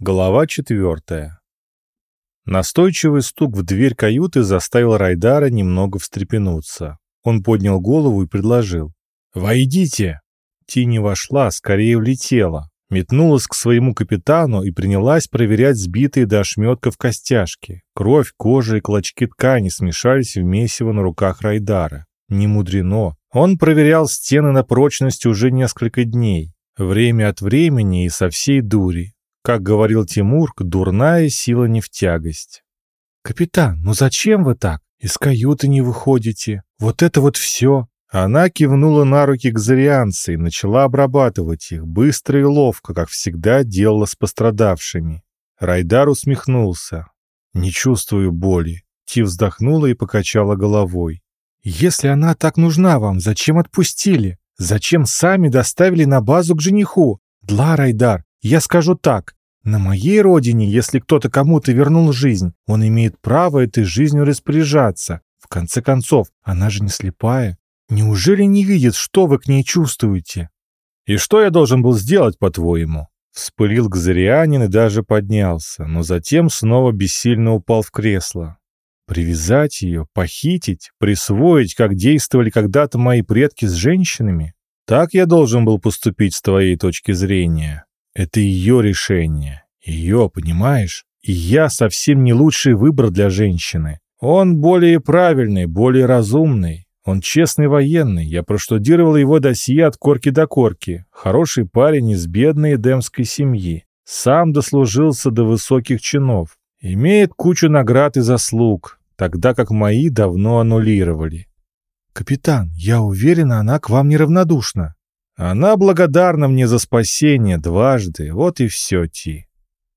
Глава четвертая. Настойчивый стук в дверь каюты заставил Райдара немного встрепенуться. Он поднял голову и предложил. «Войдите!» Тини вошла, скорее влетела, метнулась к своему капитану и принялась проверять сбитые до ошметков костяшки. Кровь, кожа и клочки ткани смешались в месиво на руках Райдара. Не мудрено. Он проверял стены на прочность уже несколько дней. Время от времени и со всей дури. Как говорил Тимурк, дурная сила не в тягость. «Капитан, ну зачем вы так? Из каюты не выходите. Вот это вот все!» Она кивнула на руки к зарианце и начала обрабатывать их, быстро и ловко, как всегда делала с пострадавшими. Райдар усмехнулся. «Не чувствую боли». Ти вздохнула и покачала головой. «Если она так нужна вам, зачем отпустили? Зачем сами доставили на базу к жениху? Дла, Райдар, я скажу так. На моей родине, если кто-то кому-то вернул жизнь, он имеет право этой жизнью распоряжаться. В конце концов, она же не слепая. Неужели не видит, что вы к ней чувствуете? И что я должен был сделать, по-твоему? Вспылил Гзарианин и даже поднялся, но затем снова бессильно упал в кресло. Привязать ее, похитить, присвоить, как действовали когда-то мои предки с женщинами? Так я должен был поступить с твоей точки зрения. Это ее решение. Ее, понимаешь? И я совсем не лучший выбор для женщины. Он более правильный, более разумный. Он честный военный. Я проштудировал его досье от корки до корки. Хороший парень из бедной эдемской семьи. Сам дослужился до высоких чинов. Имеет кучу наград и заслуг, тогда как мои давно аннулировали. «Капитан, я уверена, она к вам неравнодушна», она благодарна мне за спасение дважды, вот и все, Ти.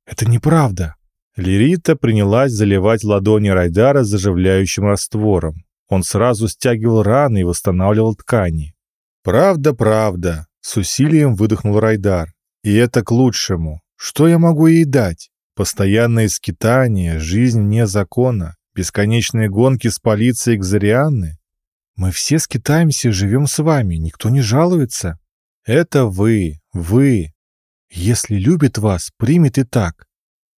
Это неправда. Лирита принялась заливать ладони Райдара заживляющим раствором. Он сразу стягивал раны и восстанавливал ткани. «Правда, правда», — с усилием выдохнул Райдар. «И это к лучшему. Что я могу ей дать? Постоянное скитание, жизнь вне закона, бесконечные гонки с полицией к Зарианны? Мы все скитаемся и живем с вами, никто не жалуется. Это вы, вы. Если любит вас, примет и так.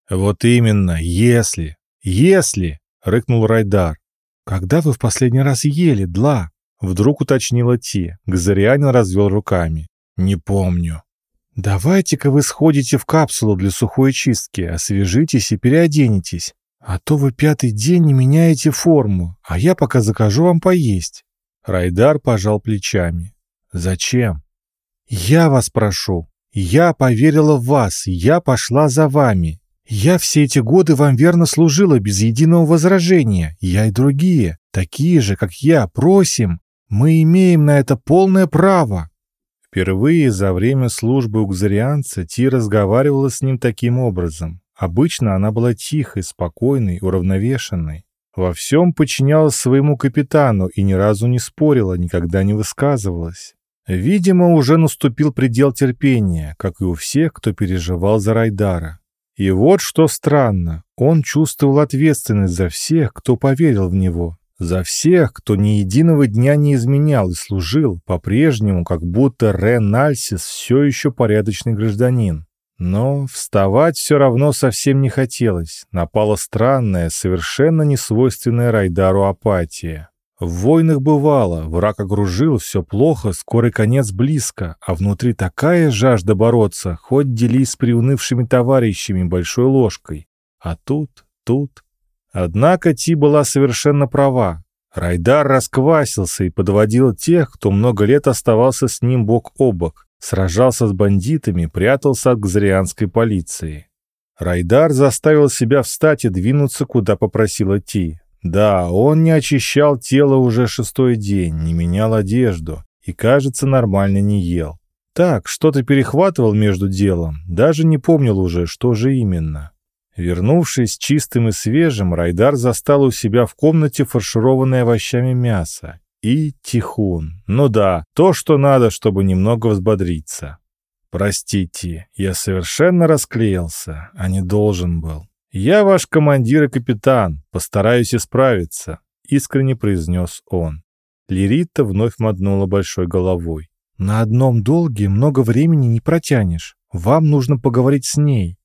Вот именно, если, если, рыкнул Райдар. Когда вы в последний раз ели, Дла? Вдруг уточнила Ти. Газарианин развел руками. Не помню. Давайте-ка вы сходите в капсулу для сухой чистки, освежитесь и переоденетесь. А то вы пятый день не меняете форму, а я пока закажу вам поесть. Райдар пожал плечами. Зачем? «Я вас прошу. Я поверила в вас, я пошла за вами. Я все эти годы вам верно служила без единого возражения. Я и другие, такие же, как я, просим. Мы имеем на это полное право». Впервые за время службы у Гзарианца Ти разговаривала с ним таким образом. Обычно она была тихой, спокойной, уравновешенной. Во всем подчинялась своему капитану и ни разу не спорила, никогда не высказывалась. Видимо, уже наступил предел терпения, как и у всех, кто переживал за Райдара. И вот что странно, он чувствовал ответственность за всех, кто поверил в него, за всех, кто ни единого дня не изменял и служил, по-прежнему, как будто Рен Нальсис все еще порядочный гражданин. Но вставать все равно совсем не хотелось, напала странная, совершенно несвойственная Райдару апатия. В войнах бывало, враг окружил, все плохо, скорый конец близко, а внутри такая жажда бороться, хоть делись с приунывшими товарищами большой ложкой. А тут, тут... Однако Ти была совершенно права. Райдар расквасился и подводил тех, кто много лет оставался с ним бок о бок, сражался с бандитами, прятался от гзарианской полиции. Райдар заставил себя встать и двинуться, куда попросила Ти. Да, он не очищал тело уже шестой день, не менял одежду и, кажется, нормально не ел. Так, что-то перехватывал между делом, даже не помнил уже, что же именно. Вернувшись чистым и свежим, Райдар застал у себя в комнате фаршированное овощами мясо и тихун. Ну да, то, что надо, чтобы немного взбодриться. Простите, я совершенно расклеился, а не должен был. «Я ваш командир и капитан, постараюсь исправиться», — искренне произнес он. Лирита вновь мотнула большой головой. «На одном долге много времени не протянешь. Вам нужно поговорить с ней».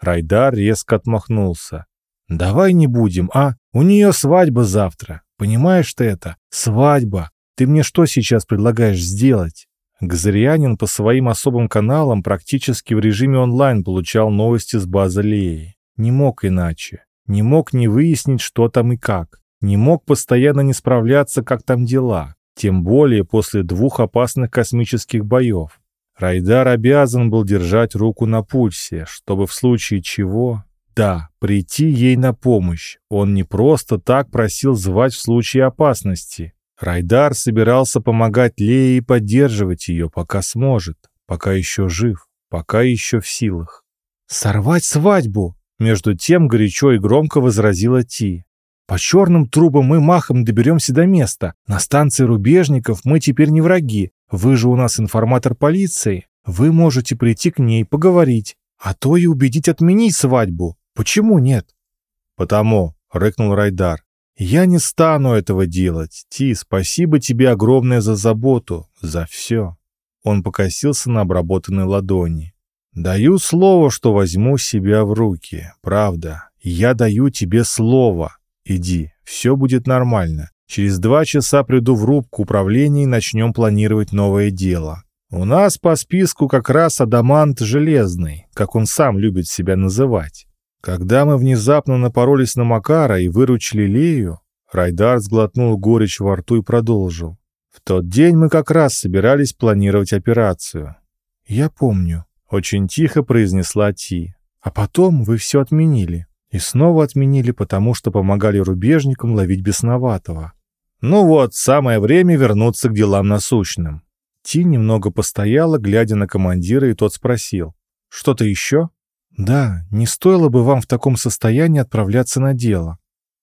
Райдар резко отмахнулся. «Давай не будем, а? У нее свадьба завтра. Понимаешь ты это? Свадьба. Ты мне что сейчас предлагаешь сделать?» Газарианин по своим особым каналам практически в режиме онлайн получал новости с базы Леи. Не мог иначе. Не мог не выяснить, что там и как. Не мог постоянно не справляться, как там дела. Тем более после двух опасных космических боев. Райдар обязан был держать руку на пульсе, чтобы в случае чего... Да, прийти ей на помощь. Он не просто так просил звать в случае опасности. Райдар собирался помогать Лее и поддерживать ее, пока сможет, пока еще жив, пока еще в силах. «Сорвать свадьбу!» Между тем горячо и громко возразила Ти. «По черным трубам мы махом доберемся до места. На станции рубежников мы теперь не враги. Вы же у нас информатор полиции. Вы можете прийти к ней, поговорить. А то и убедить отменить свадьбу. Почему нет?» «Потому», — рыкнул Райдар. «Я не стану этого делать. Ти, спасибо тебе огромное за заботу, за все». Он покосился на обработанной ладони. «Даю слово, что возьму себя в руки. Правда. Я даю тебе слово. Иди, все будет нормально. Через два часа приду в рубку управления и начнем планировать новое дело. У нас по списку как раз Адамант Железный, как он сам любит себя называть. Когда мы внезапно напоролись на Макара и выручили Лею, Райдар сглотнул горечь во рту и продолжил. В тот день мы как раз собирались планировать операцию. «Я помню», — очень тихо произнесла Ти. «А потом вы все отменили. И снова отменили, потому что помогали рубежникам ловить бесноватого. Ну вот, самое время вернуться к делам насущным». Ти немного постояла, глядя на командира, и тот спросил. «Что-то еще?» «Да, не стоило бы вам в таком состоянии отправляться на дело».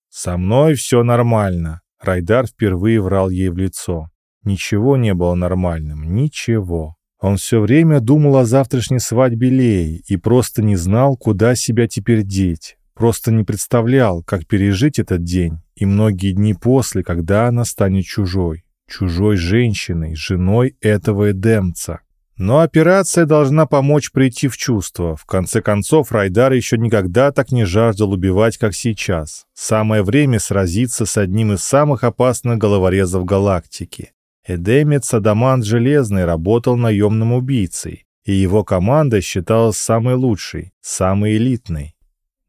«Со мной все нормально», — Райдар впервые врал ей в лицо. Ничего не было нормальным, ничего. Он все время думал о завтрашней свадьбе Леи и просто не знал, куда себя теперь деть. Просто не представлял, как пережить этот день и многие дни после, когда она станет чужой. Чужой женщиной, женой этого эдемца. Но операция должна помочь прийти в чувство. В конце концов, Райдар еще никогда так не жаждал убивать, как сейчас. Самое время сразиться с одним из самых опасных головорезов галактики. Эдемец Адамант Железный работал наемным убийцей, и его команда считалась самой лучшей, самой элитной.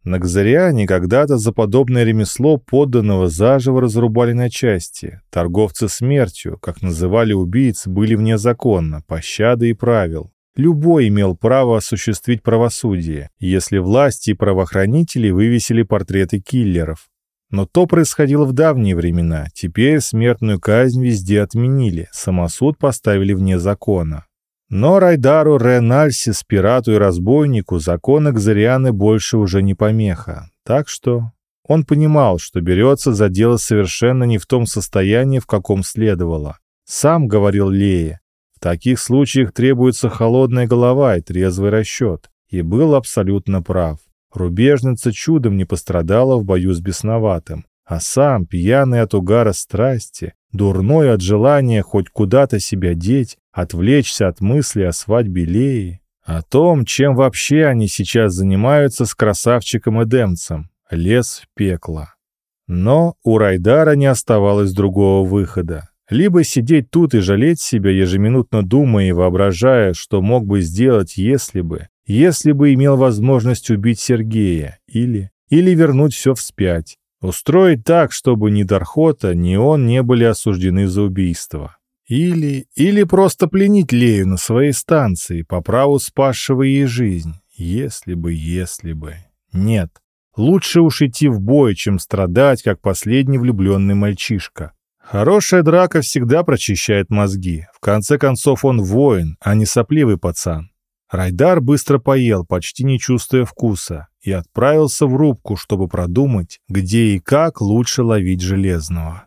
На Кзариане когда-то за подобное ремесло подданного заживо разрубали на части. Торговцы смертью, как называли убийц, были вне закона, пощады и правил. Любой имел право осуществить правосудие, если власти и правоохранители вывесили портреты киллеров. Но то происходило в давние времена, теперь смертную казнь везде отменили, самосуд поставили вне закона. Но Райдару, Ренальсис, пирату и разбойнику законы Кзарианы больше уже не помеха. Так что он понимал, что берется за дело совершенно не в том состоянии, в каком следовало. Сам говорил Лея, в таких случаях требуется холодная голова и трезвый расчет. И был абсолютно прав. Рубежница чудом не пострадала в бою с бесноватым. А сам, пьяный от угара страсти, дурной от желания хоть куда-то себя деть, отвлечься от мысли о свадьбе Леи, о том, чем вообще они сейчас занимаются с красавчиком Эдемцем, лес в пекло. Но у Райдара не оставалось другого выхода. Либо сидеть тут и жалеть себя, ежеминутно думая и воображая, что мог бы сделать, если бы, если бы имел возможность убить Сергея, или, или вернуть все вспять, Устроить так, чтобы ни Дархота, ни он не были осуждены за убийство. Или, или просто пленить Лею на своей станции, по праву спасшего ей жизнь. Если бы, если бы. Нет. Лучше уж идти в бой, чем страдать, как последний влюбленный мальчишка. Хорошая драка всегда прочищает мозги. В конце концов, он воин, а не сопливый пацан. Райдар быстро поел, почти не чувствуя вкуса, и отправился в рубку, чтобы продумать, где и как лучше ловить железного.